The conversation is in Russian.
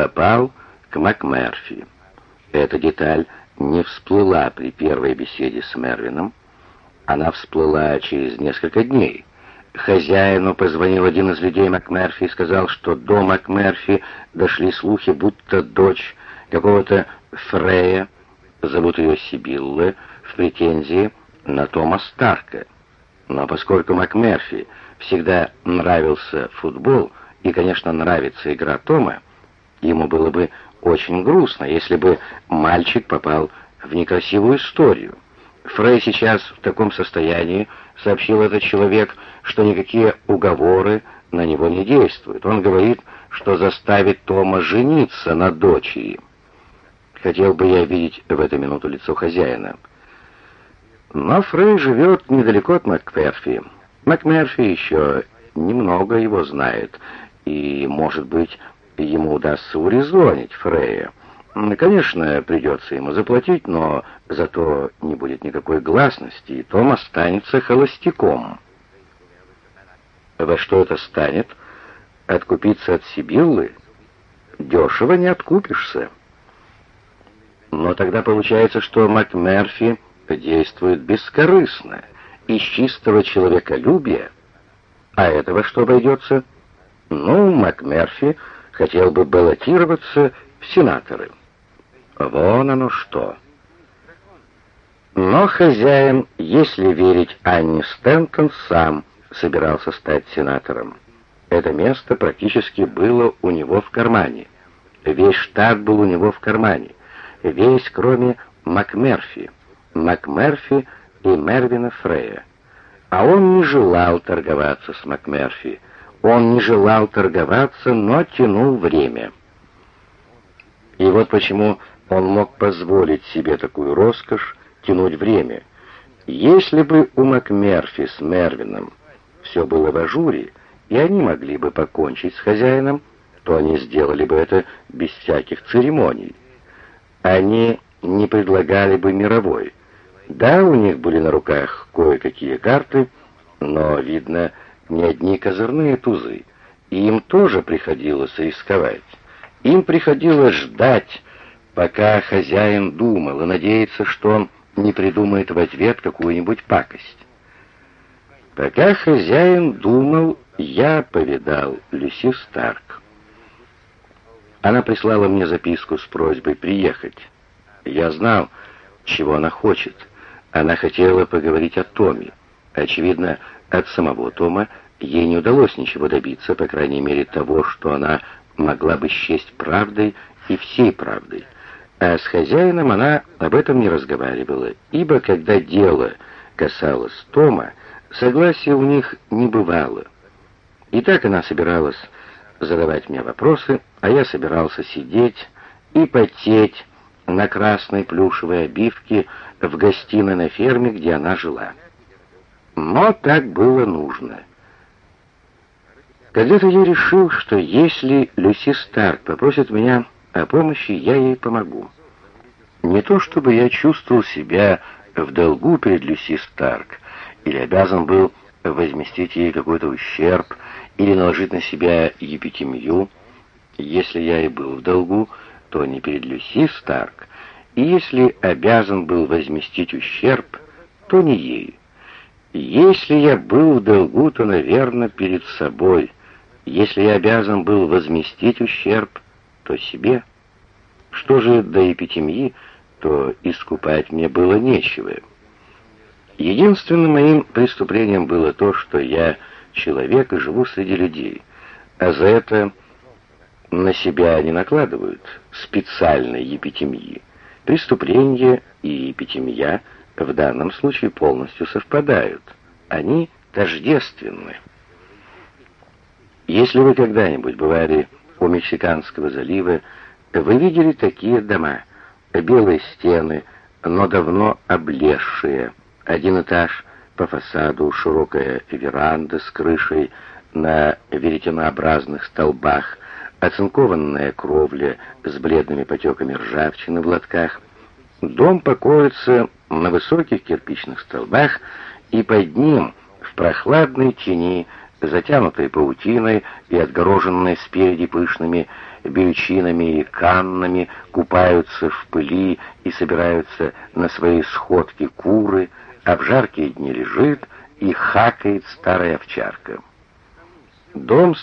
попал к МакМерфи. Эта деталь не всплыла при первой беседе с Мервином. Она всплыла через несколько дней. Хозяину позвонил один из людей МакМерфи и сказал, что до МакМерфи дошли слухи, будто дочь какого-то Фрея, зовут ее Сибиллы, в претензии на Тома Старка. Но поскольку МакМерфи всегда нравился футбол, и, конечно, нравится игра Тома, ему было бы очень грустно, если бы мальчик попал в некрасивую историю. Фрей сейчас в таком состоянии, сообщил этот человек, что никакие уговоры на него не действуют. Он говорит, что заставит Тома жениться на дочери. Хотел бы я видеть в эту минуту лицо хозяина. Но Фрей живет недалеко от МакМерфи. МакМерфи еще немного его знает, и, может быть, ему удастся урезонить Фрея. Конечно, придется ему заплатить, но зато не будет никакой гласности, и Том останется холостяком. Во что это станет? Откупиться от Сибиллы? Дешево не откупишься. Но тогда получается, что МакМерфи действует бескорыстно, из чистого человеколюбия. А этого что обойдется? Ну, МакМерфи хотел бы баллотироваться в сенаторы. Вон оно что. Но хозяин, если верить Анне Стэнтон, сам собирался стать сенатором. Это место практически было у него в кармане. Весь штат был у него в кармане. Весь, кроме МакМерфи. МакМерфи и Мервина Фрея. А он не желал торговаться с МакМерфи. Он не желал торговаться, но тянул время. И вот почему он мог позволить себе такую роскошь тянуть время. Если бы у МакМерфи с Мервином все было в ажуре, и они могли бы покончить с хозяином, то они сделали бы это без всяких церемоний. Они не предлагали бы мировой. Да, у них были на руках кое-какие карты, но, видно, не одни козырные тузы. И им тоже приходилось рисковать. Им приходилось ждать, пока хозяин думал, и надеяться, что он не придумает в ответ какую-нибудь пакость. Пока хозяин думал, я повидал Люси Старк. Она прислала мне записку с просьбой приехать. Я знал, чего она хочет. Она хотела поговорить о Томе. Очевидно, от самого Тома ей не удалось ничего добиться, по крайней мере того, что она могла бы счесть правдой и всей правдой. А с хозяином она об этом не разговаривала, ибо когда дело касалось Тома, согласия у них не бывало. И так она собиралась задавать мне вопросы, а я собирался сидеть и потеть на красной плюшевой обивке в гостиной на ферме, где она жила. Но так было нужно. Когда-то я решил, что если Люси Старк попросит меня о помощи, я ей помогу. Не то чтобы я чувствовал себя в долгу перед Люси Старк, или обязан был возместить ей какой-то ущерб, или наложить на себя епитемию. Если я и был в долгу, то не перед Люси Старк, и если обязан был возместить ущерб, то не ей. Если я был в долгу, то, наверное, перед собой. Если я обязан был возместить ущерб, то себе. Что же до эпитемии, то искупать мне было нечего. Единственным моим преступлением было то, что я человек и живу среди людей, а за это на себя не накладывают специальной епитемии. Преступление и эпитемия в данном случае полностью совпадают. Они тождественны. Если вы когда-нибудь бывали у Мексиканского залива, вы видели такие дома. Белые стены, но давно облезшие. Один этаж по фасаду, широкая веранда с крышей на веретенообразных столбах, оцинкованная кровля с бледными потеками ржавчины в лотках. Дом покоится на высоких кирпичных столбах, и под ним, в прохладной тени, затянутой паутиной и отгороженной спереди пышными бельчинами и каннами купаются в пыли и собираются на свои сходки куры, а в жаркие дни лежит и хакает старая овчарка. Дом